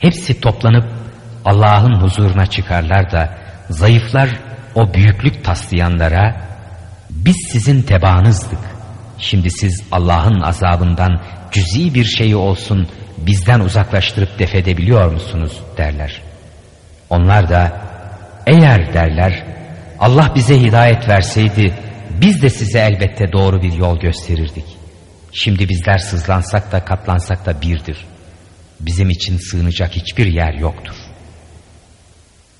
Hepsi toplanıp Allah'ın huzuruna çıkarlar da zayıflar o büyüklük taslayanlara biz sizin tebaanızdık. Şimdi siz Allah'ın azabından cüzi bir şeyi olsun bizden uzaklaştırıp defedebiliyor musunuz derler. Onlar da eğer derler Allah bize hidayet verseydi biz de size elbette doğru bir yol gösterirdik. Şimdi bizler sızlansak da katlansak da birdir. Bizim için sığınacak hiçbir yer yoktur.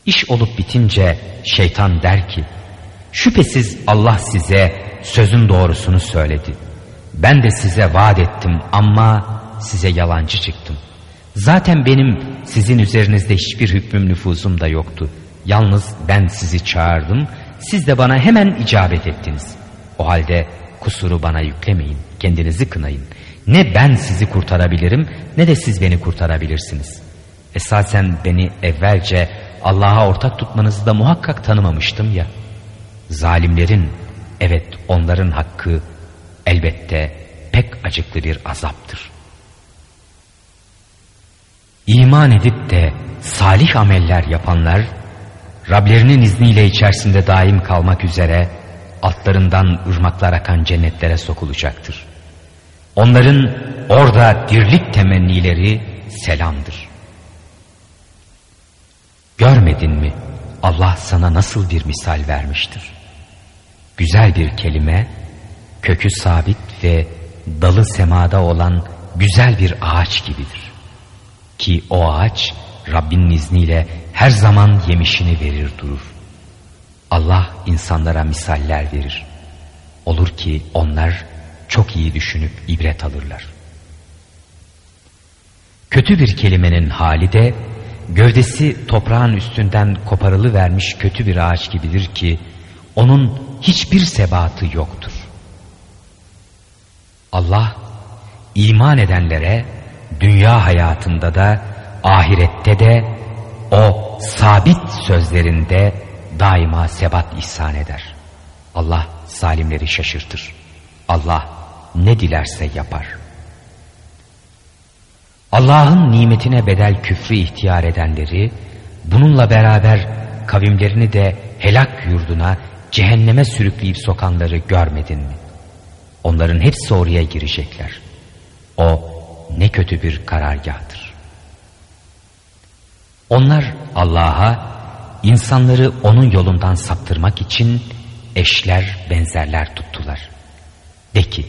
İş olup bitince şeytan der ki, şüphesiz Allah size sözün doğrusunu söyledi. Ben de size vaat ettim ama size yalancı çıktım. Zaten benim sizin üzerinizde hiçbir hükmüm nüfuzum da yoktu. Yalnız ben sizi çağırdım, siz de bana hemen icabet ettiniz. O halde kusuru bana yüklemeyin, kendinizi kınayın. Ne ben sizi kurtarabilirim ne de siz beni kurtarabilirsiniz. Esasen beni evvelce Allah'a ortak tutmanızı da muhakkak tanımamıştım ya. Zalimlerin, evet onların hakkı elbette pek acıklı bir azaptır. İman edip de salih ameller yapanlar, Rablerinin izniyle içerisinde daim kalmak üzere altlarından ırmaklar akan cennetlere sokulacaktır. Onların orada dirlik temennileri selamdır. Görmedin mi Allah sana nasıl bir misal vermiştir? Güzel bir kelime, kökü sabit ve dalı semada olan güzel bir ağaç gibidir. Ki o ağaç Rabbinin izniyle her zaman yemişini verir durur. Allah insanlara misaller verir. Olur ki onlar çok iyi düşünüp ibret alırlar. Kötü bir kelimenin hali de gövdesi toprağın üstünden koparılı vermiş kötü bir ağaç gibidir ki onun hiçbir sebatı yoktur. Allah iman edenlere dünya hayatında da ahirette de o sabit sözlerinde daima sebat ihsan eder. Allah zalimleri şaşırtır. Allah ne dilerse yapar. Allah'ın nimetine bedel küfrü ihtiyar edenleri, bununla beraber kavimlerini de helak yurduna, cehenneme sürükleyip sokanları görmedin mi? Onların hepsi oraya girecekler. O ne kötü bir karargahdır. Onlar Allah'a insanları onun yolundan saptırmak için eşler benzerler tuttular. De ki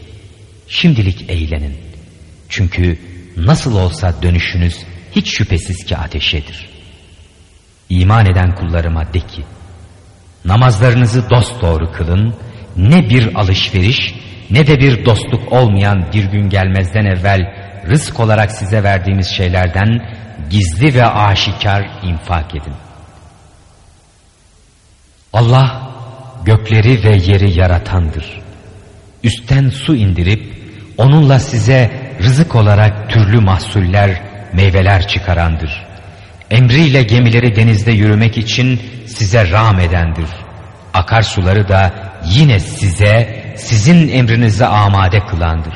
şimdilik eğlenin. Çünkü nasıl olsa dönüşünüz hiç şüphesiz ki ateşedir. İman eden kullarıma de ki namazlarınızı dosdoğru kılın ne bir alışveriş ne de bir dostluk olmayan bir gün gelmezden evvel rızk olarak size verdiğimiz şeylerden gizli ve aşikar infak edin. Allah gökleri ve yeri yaratandır. Üstten su indirip onunla size rızık olarak türlü mahsuller, meyveler çıkarandır. Emriyle gemileri denizde yürümek için size rağm edendir. Akarsuları da yine size, sizin emrinize amade kılandır.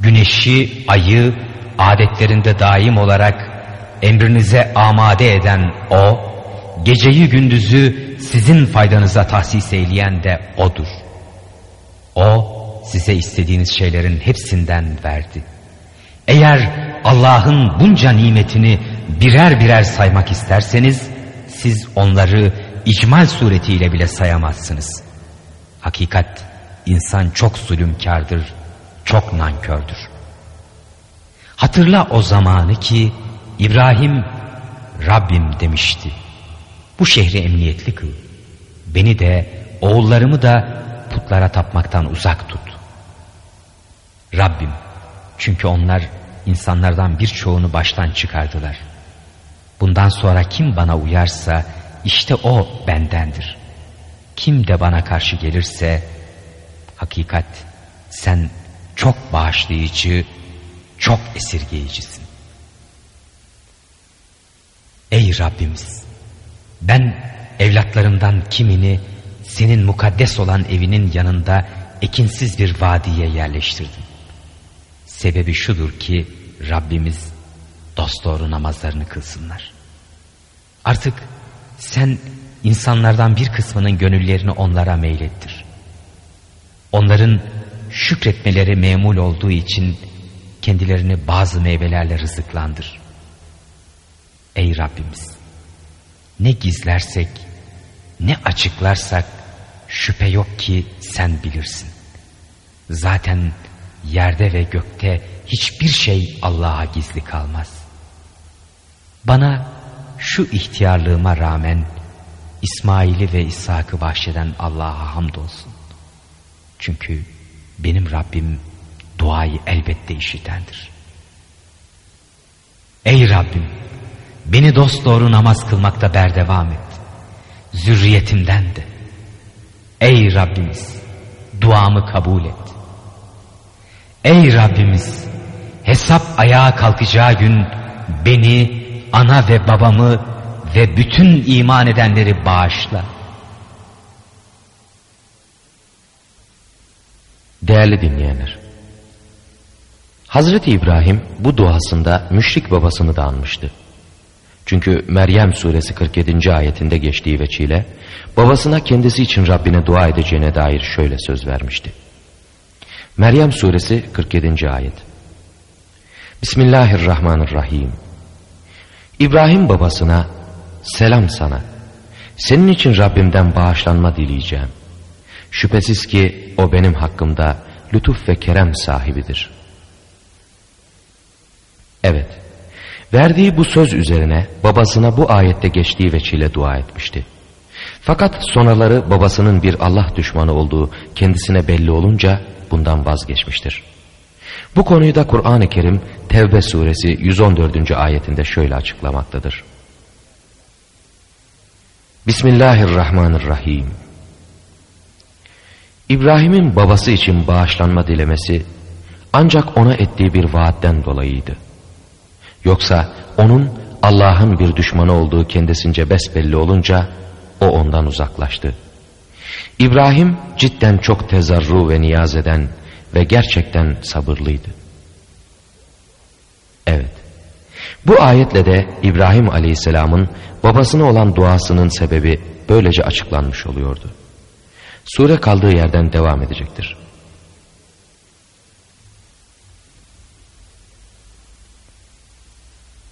Güneşi, ayı adetlerinde daim olarak emrinize amade eden O, geceyi gündüzü sizin faydanıza tahsis eyleyen de O'dur. O, size istediğiniz şeylerin hepsinden verdi. Eğer Allah'ın bunca nimetini birer birer saymak isterseniz, siz onları icmal suretiyle bile sayamazsınız. Hakikat, insan çok zulümkardır, çok nankördür. Hatırla o zamanı ki İbrahim Rabbim demişti. Bu şehri emniyetli kıl. Beni de oğullarımı da putlara tapmaktan uzak tut. Rabbim çünkü onlar insanlardan birçoğunu baştan çıkardılar. Bundan sonra kim bana uyarsa işte o bendendir. Kim de bana karşı gelirse hakikat sen çok bağışlayıcı, çok esirgeyicisin. Ey Rabbimiz! Ben evlatlarımdan kimini senin mukaddes olan evinin yanında ekinsiz bir vadiye yerleştirdim. Sebebi şudur ki Rabbimiz dosdoğru namazlarını kılsınlar. Artık sen insanlardan bir kısmının gönüllerini onlara meylettir. Onların şükretmeleri memul olduğu için kendilerini bazı meyvelerle rızıklandır. Ey Rabbimiz! Ne gizlersek, ne açıklarsak şüphe yok ki sen bilirsin. Zaten yerde ve gökte hiçbir şey Allah'a gizli kalmaz. Bana şu ihtiyarlığıma rağmen İsmail'i ve İshak'ı bahşeden Allah'a hamdolsun. Çünkü benim Rabbim duayı elbette işitendir. Ey Rabbim beni dost doğru namaz kılmakta berdevam et. Zürriyetimden de. Ey Rabbimiz duamı kabul et. Ey Rabbimiz hesap ayağa kalkacağı gün beni, ana ve babamı ve bütün iman edenleri bağışla. Değerli dinleyenler, Hazreti İbrahim bu duasında müşrik babasını da anmıştı. Çünkü Meryem suresi 47. ayetinde geçtiği veçile babasına kendisi için Rabbine dua edeceğine dair şöyle söz vermişti. Meryem suresi 47. ayet Bismillahirrahmanirrahim İbrahim babasına selam sana senin için Rabbimden bağışlanma dileyeceğim. Şüphesiz ki o benim hakkımda lütuf ve kerem sahibidir. Evet, verdiği bu söz üzerine babasına bu ayette geçtiği veçile dua etmişti. Fakat sonraları babasının bir Allah düşmanı olduğu kendisine belli olunca bundan vazgeçmiştir. Bu konuyu da Kur'an-ı Kerim Tevbe suresi 114. ayetinde şöyle açıklamaktadır. Bismillahirrahmanirrahim. İbrahim'in babası için bağışlanma dilemesi ancak ona ettiği bir vaatten dolayıydı. Yoksa onun Allah'ın bir düşmanı olduğu kendisince besbelli olunca o ondan uzaklaştı. İbrahim cidden çok tezarru ve niyaz eden ve gerçekten sabırlıydı. Evet, bu ayetle de İbrahim aleyhisselamın babasına olan duasının sebebi böylece açıklanmış oluyordu. Sure kaldığı yerden devam edecektir.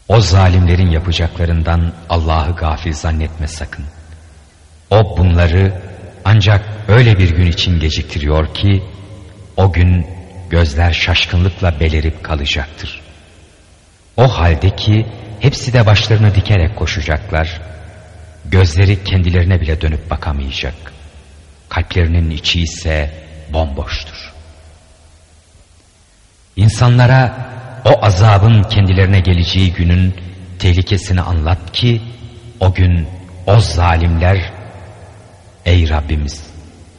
O zalimlerin yapacaklarından Allah'ı gafil zannetme sakın. O bunları ancak öyle bir gün için geciktiriyor ki o gün gözler şaşkınlıkla belerip kalacaktır. O halde ki hepsi de başlarını dikerek koşacaklar. Gözleri kendilerine bile dönüp bakamayacak. Kalplerinin içi ise bomboştur. İnsanlara o azabın kendilerine geleceği günün tehlikesini anlat ki o gün o zalimler ey Rabbimiz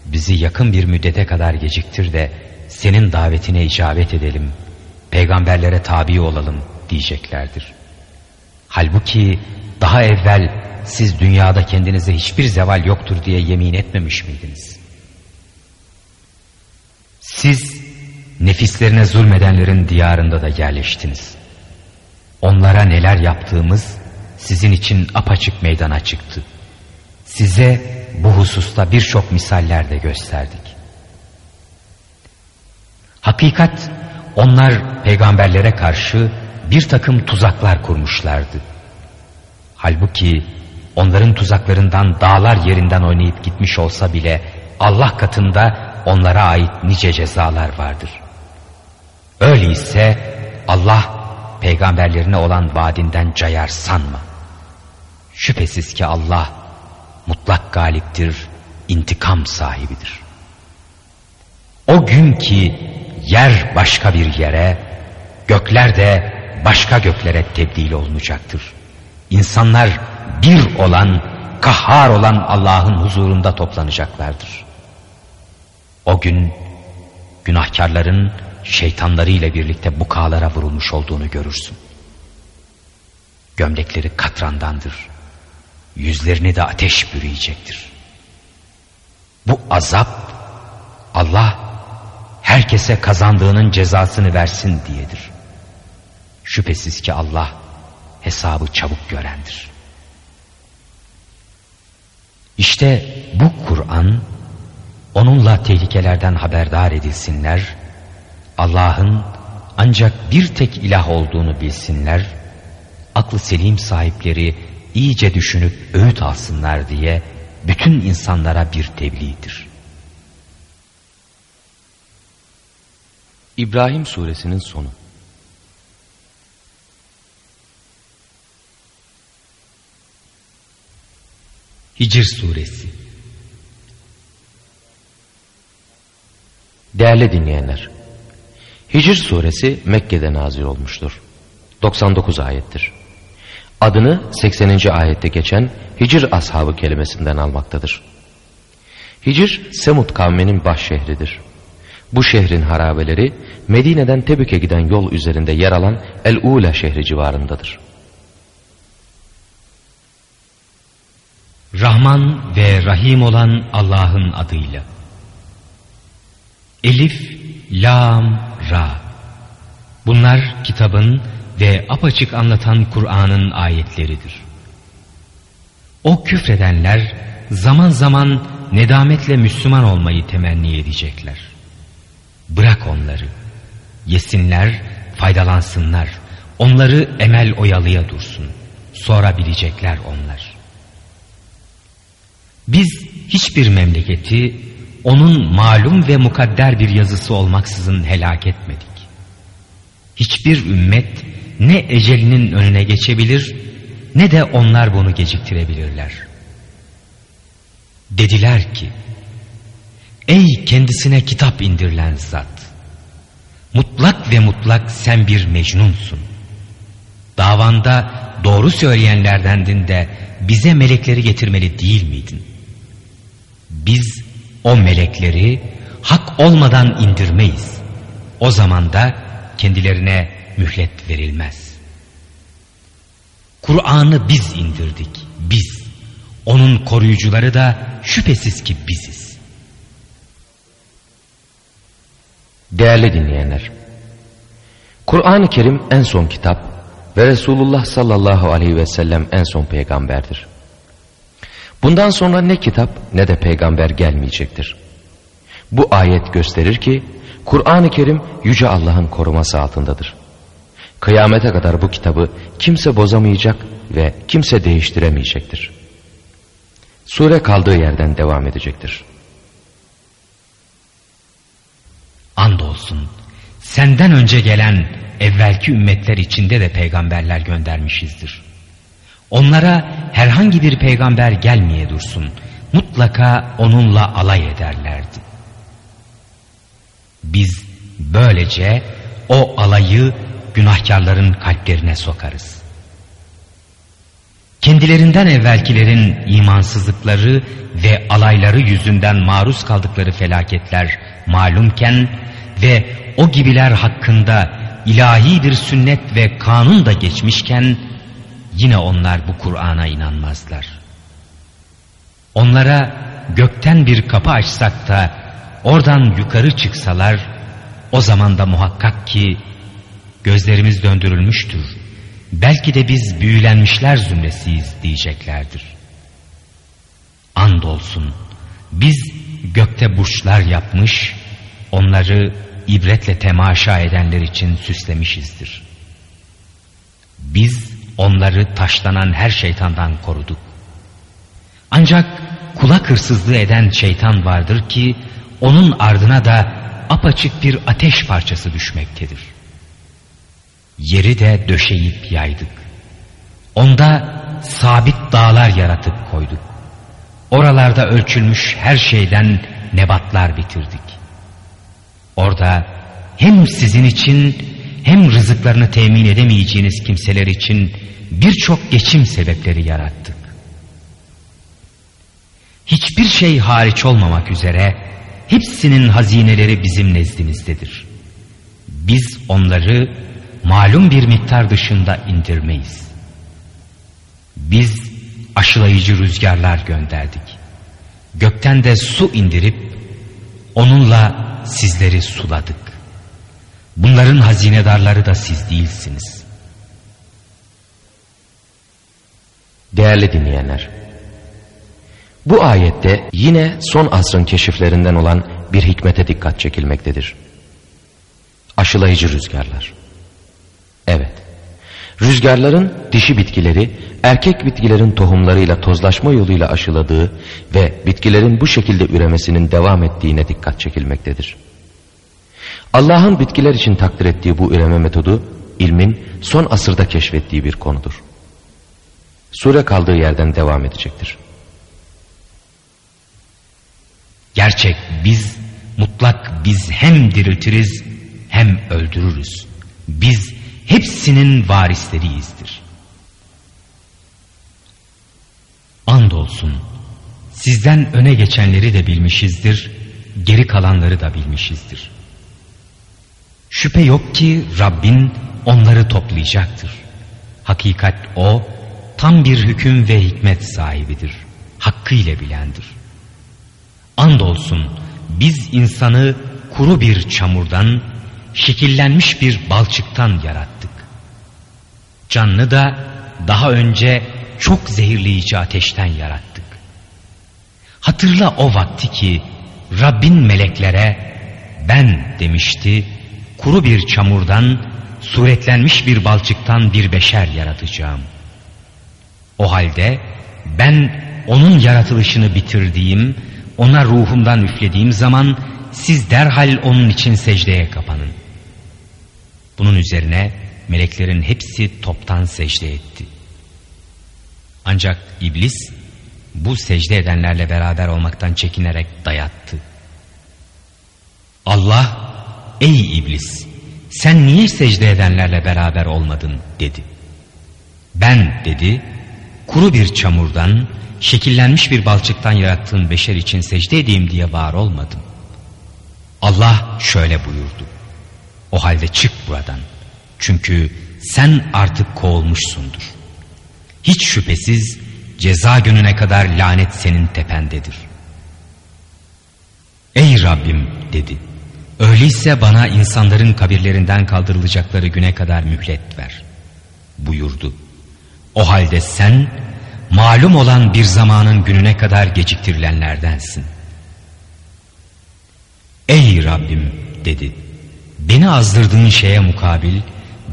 bizi yakın bir müddete kadar geciktir de senin davetine icabet edelim, peygamberlere tabi olalım diyeceklerdir. Halbuki daha evvel siz dünyada kendinize hiçbir zeval yoktur diye yemin etmemiş miydiniz? Siz nefislerine zulmedenlerin diyarında da yerleştiniz. Onlara neler yaptığımız sizin için apaçık meydana çıktı. Size bu hususta birçok misaller de gösterdik. Hakikat onlar peygamberlere karşı bir takım tuzaklar kurmuşlardı. Halbuki onların tuzaklarından dağlar yerinden oynayıp gitmiş olsa bile Allah katında onlara ait nice cezalar vardır. Öyleyse Allah peygamberlerine olan vaadinden cayar sanma. Şüphesiz ki Allah mutlak galiptir, intikam sahibidir. O gün ki yer başka bir yere, gökler de başka göklere tebdil olunacaktır. İnsanlar bir olan, kahhar olan Allah'ın huzurunda toplanacaklardır. O gün günahkarların şeytanlarıyla birlikte bukalara vurulmuş olduğunu görürsün. Gömlekleri katrandandır. Yüzlerini de ateş bürüyecektir. Bu azap Allah herkese kazandığının cezasını versin diyedir. Şüphesiz ki Allah hesabı çabuk görendir. İşte bu Kur'an onunla tehlikelerden haberdar edilsinler, Allah'ın ancak bir tek ilah olduğunu bilsinler, aklı selim sahipleri iyice düşünüp öğüt alsınlar diye bütün insanlara bir tebliğdir. İbrahim suresinin sonu Hicr suresi Değerli dinleyenler, Hicr suresi Mekke'de nazil olmuştur. 99 ayettir. Adını 80. ayette geçen Hicr ashabı kelimesinden almaktadır. Hicr, Semut kavminin baş şehridir. Bu şehrin harabeleri Medine'den Tebük'e giden yol üzerinde yer alan El-Ula şehri civarındadır. Rahman ve Rahim olan Allah'ın adıyla. Elif, Lam, Ra. Bunlar kitabın ve apaçık anlatan Kur'an'ın ayetleridir. O küfredenler zaman zaman nedametle Müslüman olmayı temenni edecekler. Bırak onları. Yesinler, faydalansınlar. Onları emel oyalıya dursun. Sonra bilecekler onlar. Biz hiçbir memleketi onun malum ve mukadder bir yazısı olmaksızın helak etmedik. Hiçbir ümmet ne ecelinin önüne geçebilir ne de onlar bunu geciktirebilirler. Dediler ki, Ey kendisine kitap indirilen zat! Mutlak ve mutlak sen bir mecnunsun. Davanda doğru söyleyenlerdendin de bize melekleri getirmeli değil miydin? Biz o melekleri hak olmadan indirmeyiz. O zaman da kendilerine mühlet verilmez. Kur'an'ı biz indirdik, biz. Onun koruyucuları da şüphesiz ki biziz. Değerli dinleyenler, Kur'an-ı Kerim en son kitap ve Resulullah sallallahu aleyhi ve sellem en son peygamberdir. Bundan sonra ne kitap ne de peygamber gelmeyecektir. Bu ayet gösterir ki Kur'an-ı Kerim Yüce Allah'ın koruması altındadır. Kıyamete kadar bu kitabı kimse bozamayacak ve kimse değiştiremeyecektir. Sure kaldığı yerden devam edecektir. Andolsun senden önce gelen evvelki ümmetler içinde de peygamberler göndermişizdir. Onlara herhangi bir peygamber gelmeye dursun. Mutlaka onunla alay ederlerdi. Biz böylece o alayı günahkarların kalplerine sokarız. Kendilerinden evvelkilerin imansızlıkları ve alayları yüzünden maruz kaldıkları felaketler malumken ve o gibiler hakkında ilahi bir sünnet ve kanun da geçmişken yine onlar bu Kur'an'a inanmazlar. Onlara gökten bir kapı açsak da oradan yukarı çıksalar o zaman da muhakkak ki gözlerimiz döndürülmüştür. Belki de biz büyülenmişler zümresiyiz diyeceklerdir. Andolsun biz gökte burçlar yapmış, onları ibretle temaşa edenler için süslemişizdir. Biz onları taşlanan her şeytandan koruduk. Ancak kulak hırsızlığı eden şeytan vardır ki onun ardına da apaçık bir ateş parçası düşmektedir. Yeri de döşeyip yaydık. Onda sabit dağlar yaratıp koyduk. Oralarda ölçülmüş her şeyden nebatlar bitirdik. Orada hem sizin için hem rızıklarını temin edemeyeceğiniz kimseler için birçok geçim sebepleri yarattık. Hiçbir şey hariç olmamak üzere hepsinin hazineleri bizim nezdimizdedir. Biz onları malum bir miktar dışında indirmeyiz. Biz aşılayıcı rüzgarlar gönderdik. Gökten de su indirip onunla sizleri suladık. Bunların hazinedarları da siz değilsiniz. Değerli dinleyenler, bu ayette yine son asrın keşiflerinden olan bir hikmete dikkat çekilmektedir. Aşılayıcı rüzgarlar. Evet, rüzgarların dişi bitkileri erkek bitkilerin tohumlarıyla tozlaşma yoluyla aşıladığı ve bitkilerin bu şekilde üremesinin devam ettiğine dikkat çekilmektedir. Allah'ın bitkiler için takdir ettiği bu üreme metodu ilmin son asırda keşfettiği bir konudur. Sure kaldığı yerden devam edecektir. Gerçek biz, mutlak biz hem diriltiriz hem öldürürüz. Biz hepsinin varisleriyizdir. Andolsun sizden öne geçenleri de bilmişizdir, geri kalanları da bilmişizdir. Şüphe yok ki Rabbin onları toplayacaktır. Hakikat o, tam bir hüküm ve hikmet sahibidir. Hakkıyla bilendir. Andolsun biz insanı kuru bir çamurdan, şekillenmiş bir balçıktan yarattık. Canlı da daha önce çok zehirleyici ateşten yarattık. Hatırla o vakti ki Rabbin meleklere ben demişti kuru bir çamurdan suretlenmiş bir balçıktan bir beşer yaratacağım. O halde ben onun yaratılışını bitirdiğim, ona ruhumdan üflediğim zaman siz derhal onun için secdeye kapanın. Üzerine meleklerin hepsi toptan secde etti. Ancak iblis bu secde edenlerle beraber olmaktan çekinerek dayattı. Allah ey iblis sen niye secde edenlerle beraber olmadın dedi. Ben dedi kuru bir çamurdan şekillenmiş bir balçıktan yarattığın beşer için secde edeyim diye var olmadım. Allah şöyle buyurdu. O halde çık buradan. Çünkü sen artık kovulmuşsundur. Hiç şüphesiz ceza gününe kadar lanet senin tependedir. Ey Rabbim dedi. Öyleyse bana insanların kabirlerinden kaldırılacakları güne kadar mühlet ver. Buyurdu. O halde sen malum olan bir zamanın gününe kadar geciktirilenlerdensin. Ey Rabbim dedi. Beni azdırdığın şeye mukabil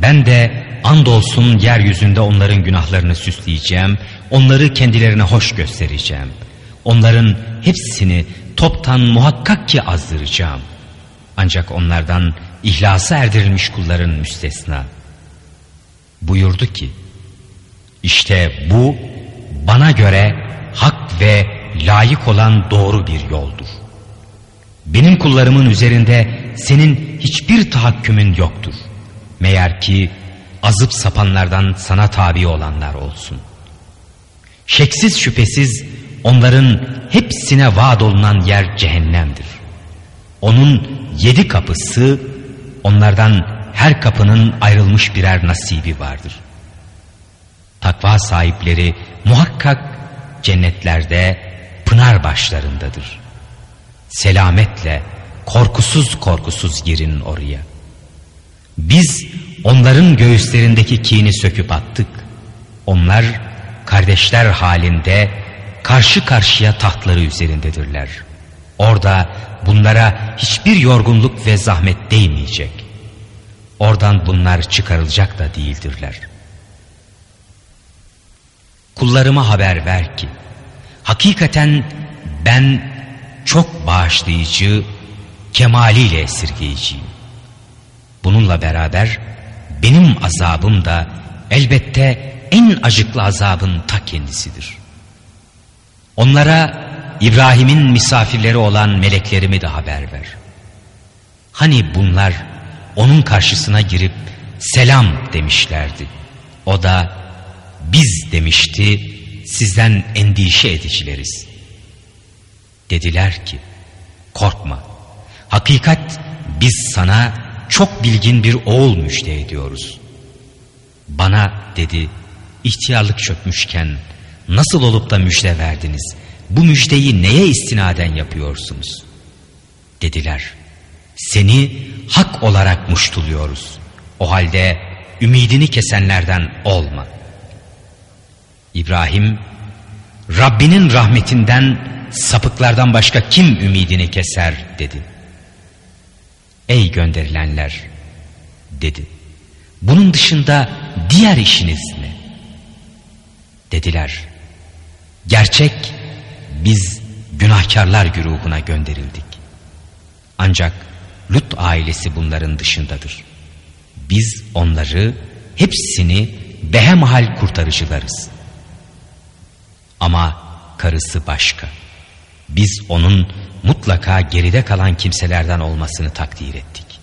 ben de andolsun yeryüzünde onların günahlarını süsleyeceğim, onları kendilerine hoş göstereceğim. Onların hepsini toptan muhakkak ki azdıracağım. Ancak onlardan ihlasa erdirilmiş kulların müstesna. Buyurdu ki, işte bu bana göre hak ve layık olan doğru bir yoldur. Benim kullarımın üzerinde senin hiçbir tahakkümün yoktur. Meğer ki azıp sapanlardan sana tabi olanlar olsun. Şeksiz şüphesiz onların hepsine vaat olunan yer cehennemdir. Onun yedi kapısı onlardan her kapının ayrılmış birer nasibi vardır. Takva sahipleri muhakkak cennetlerde pınar başlarındadır. Selametle korkusuz korkusuz girin oraya. Biz onların göğüslerindeki kini söküp attık. Onlar kardeşler halinde karşı karşıya tahtları üzerindedirler. Orada bunlara hiçbir yorgunluk ve zahmet değmeyecek. Oradan bunlar çıkarılacak da değildirler. Kullarıma haber ver ki, hakikaten ben çok bağışlayıcı, kemaliyle esirgeyiciyim. Bununla beraber benim azabım da elbette en acıklı azabın ta kendisidir. Onlara İbrahim'in misafirleri olan meleklerimi de haber ver. Hani bunlar onun karşısına girip selam demişlerdi. O da biz demişti sizden endişe edicileriz. Dediler ki korkma hakikat biz sana çok bilgin bir oğul müjde ediyoruz. Bana dedi ihtiyarlık çökmüşken nasıl olup da müjde verdiniz? Bu müjdeyi neye istinaden yapıyorsunuz? Dediler seni hak olarak muştuluyoruz. O halde ümidini kesenlerden olma. İbrahim, Rabbinin rahmetinden sapıklardan başka kim ümidini keser dedi. Ey gönderilenler dedi. Bunun dışında diğer işiniz ne? Dediler. Gerçek biz günahkarlar güruhuna gönderildik. Ancak Lut ailesi bunların dışındadır. Biz onları hepsini behemhal kurtarıcılarız. Ama karısı başka. Biz onun mutlaka geride kalan kimselerden olmasını takdir ettik.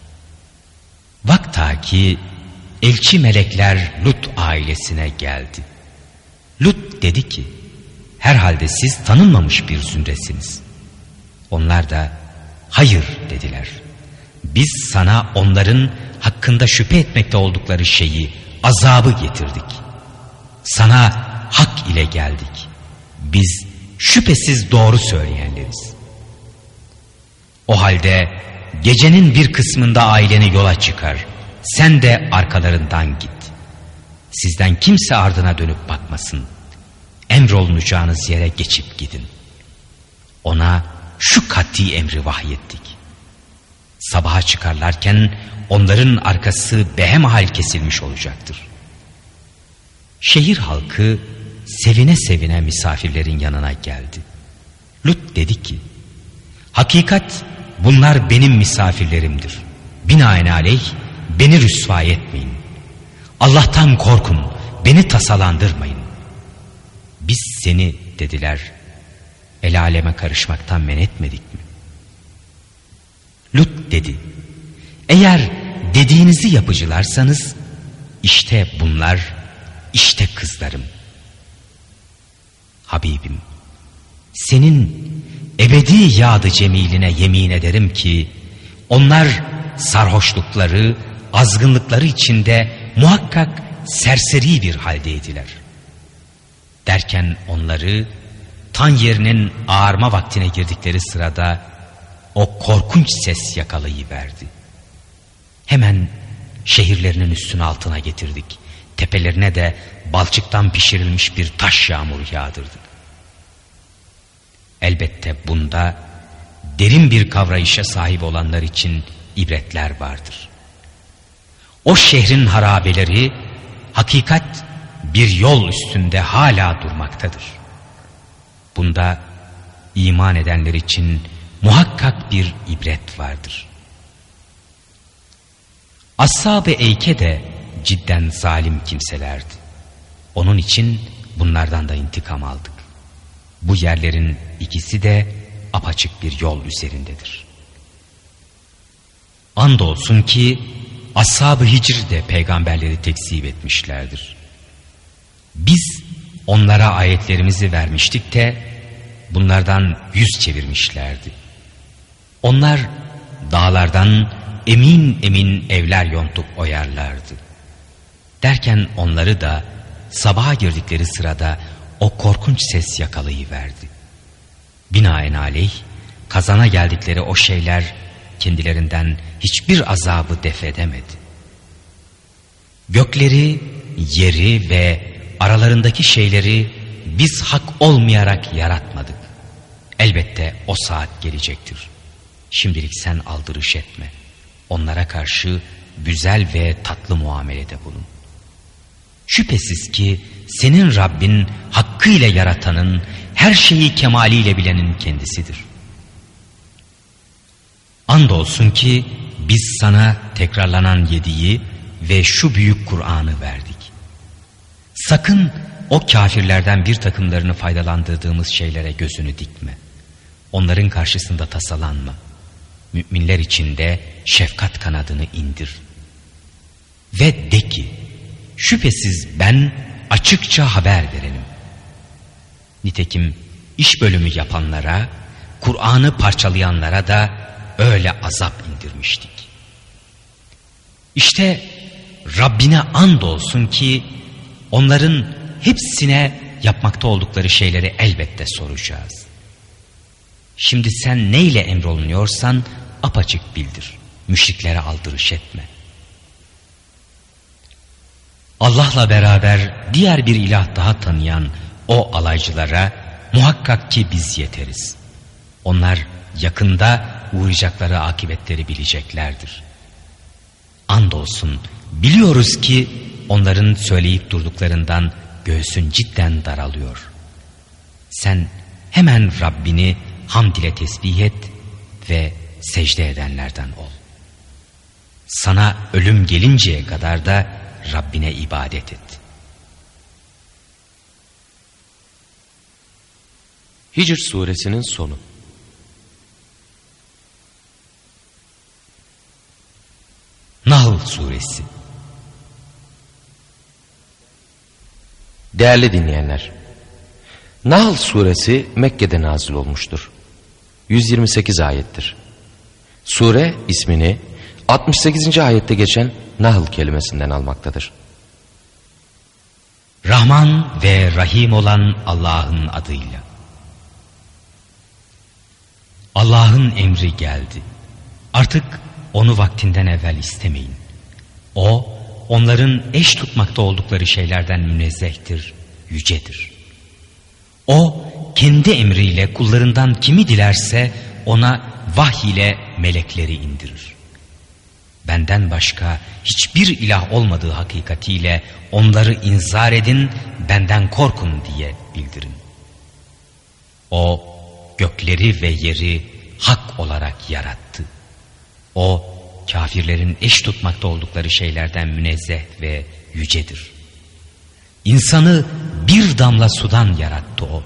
Vakta ki elçi melekler Lut ailesine geldi. Lut dedi ki, herhalde siz tanınmamış bir zümresiniz. Onlar da hayır dediler. Biz sana onların hakkında şüphe etmekte oldukları şeyi, azabı getirdik. Sana hak ile geldik. Biz şüphesiz doğru söyleyenleriz. O halde gecenin bir kısmında aileni yola çıkar. Sen de arkalarından git. Sizden kimse ardına dönüp bakmasın. Emrolunacağınız yere geçip gidin. Ona şu kat'i emri vahyettik. Sabaha çıkarlarken onların arkası behemhal kesilmiş olacaktır. Şehir halkı sevine sevine misafirlerin yanına geldi. Lut dedi ki, Hakikat bunlar benim misafirlerimdir. Binaenaleyh beni rüsva etmeyin. Allah'tan korkun, beni tasalandırmayın. Biz seni dediler, el aleme karışmaktan men etmedik mi? Lut dedi, eğer dediğinizi yapıcılarsanız, işte bunlar, işte kızlarım. Habibim, senin ebedi yadı cemiline yemin ederim ki, onlar sarhoşlukları, azgınlıkları içinde muhakkak serseri bir haldeydiler. Derken onları tan yerinin ağarma vaktine girdikleri sırada o korkunç ses yakalayıverdi. Hemen şehirlerinin üstünü altına getirdik. Tepelerine de balçıktan pişirilmiş bir taş yağmuru yağdırdık. Elbette bunda derin bir kavrayışa sahip olanlar için ibretler vardır. O şehrin harabeleri hakikat bir yol üstünde hala durmaktadır. Bunda iman edenler için muhakkak bir ibret vardır. Ashab-ı Eyke de cidden zalim kimselerdi. Onun için bunlardan da intikam aldık. Bu yerlerin ikisi de apaçık bir yol üzerindedir. Andolsun ki Ashab-ı Hicr de peygamberleri tekzip etmişlerdir. Biz onlara ayetlerimizi vermiştik de bunlardan yüz çevirmişlerdi. Onlar dağlardan emin emin evler yontup oyarlardı. Derken onları da sabaha girdikleri sırada o korkunç ses yakalayıverdi. Binaenaleyh kazana geldikleri o şeyler kendilerinden hiçbir azabı defedemedi. Gökleri, yeri ve aralarındaki şeyleri biz hak olmayarak yaratmadık. Elbette o saat gelecektir. Şimdilik sen aldırış etme. Onlara karşı güzel ve tatlı muamelede bulun. Şüphesiz ki senin Rabbin hakkıyla yaratanın, her şeyi kemaliyle bilenin kendisidir. Andolsun ki biz sana tekrarlanan yediği ve şu büyük Kur'an'ı verdik. Sakın o kafirlerden bir takımlarını faydalandırdığımız şeylere gözünü dikme. Onların karşısında tasalanma. Müminler içinde şefkat kanadını indir. Ve de ki, şüphesiz ben açıkça haber verelim. Nitekim iş bölümü yapanlara, Kur'an'ı parçalayanlara da öyle azap indirmiştik. İşte Rabbine and olsun ki onların hepsine yapmakta oldukları şeyleri elbette soracağız. Şimdi sen neyle emrolunuyorsan apaçık bildir. Müşriklere aldırış etme. Allah'la beraber diğer bir ilah daha tanıyan o alaycılara muhakkak ki biz yeteriz. Onlar yakında uğrayacakları akibetleri bileceklerdir. Andolsun biliyoruz ki onların söyleyip durduklarından göğsün cidden daralıyor. Sen hemen Rabbini hamd ile tesbih et ve secde edenlerden ol. Sana ölüm gelinceye kadar da Rabbine ibadet et. Hicr suresinin sonu Nahl suresi Değerli dinleyenler, Nahl suresi Mekke'de nazil olmuştur. 128 ayettir. Sure ismini 68. ayette geçen Nahl kelimesinden almaktadır. Rahman ve Rahim olan Allah'ın adıyla. Allah'ın emri geldi. Artık onu vaktinden evvel istemeyin. O, onların eş tutmakta oldukları şeylerden münezzehtir, yücedir. O, kendi emriyle kullarından kimi dilerse ona vahiy ile melekleri indirir. Benden başka hiçbir ilah olmadığı hakikatiyle onları inzar edin, benden korkun diye bildirin. O, gökleri ve yeri hak olarak yarattı. O kafirlerin eş tutmakta oldukları şeylerden münezzeh ve yücedir. İnsanı bir damla sudan yarattı o.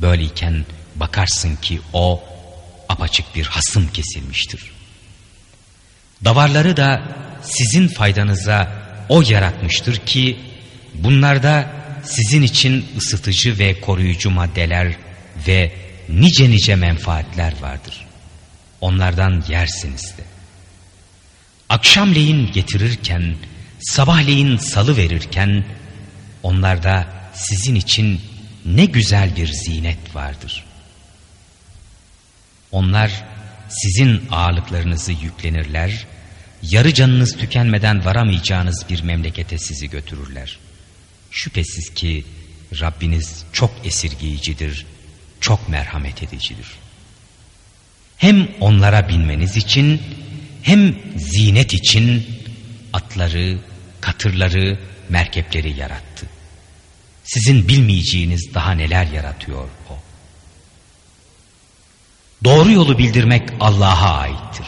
Böyleyken bakarsın ki o apaçık bir hasım kesilmiştir. Davarları da sizin faydanıza o yaratmıştır ki bunlarda sizin için ısıtıcı ve koruyucu maddeler ve nice nice menfaatler vardır. Onlardan yersiniz de. Akşamleyin getirirken, sabahleyin salı verirken, onlarda sizin için ne güzel bir zinet vardır. Onlar sizin ağırlıklarınızı yüklenirler, yarı canınız tükenmeden varamayacağınız bir memlekete sizi götürürler. Şüphesiz ki Rabbiniz çok esirgeyicidir, çok merhamet edicidir. Hem onlara binmeniz için hem zinet için atları, katırları, merkepleri yarattı. Sizin bilmeyeceğiniz daha neler yaratıyor. Doğru yolu bildirmek Allah'a aittir.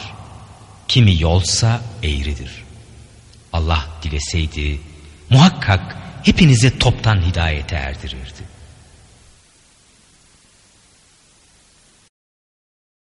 Kimi yolsa eğridir. Allah dileseydi muhakkak hepinizi toptan hidayete erdirirdi.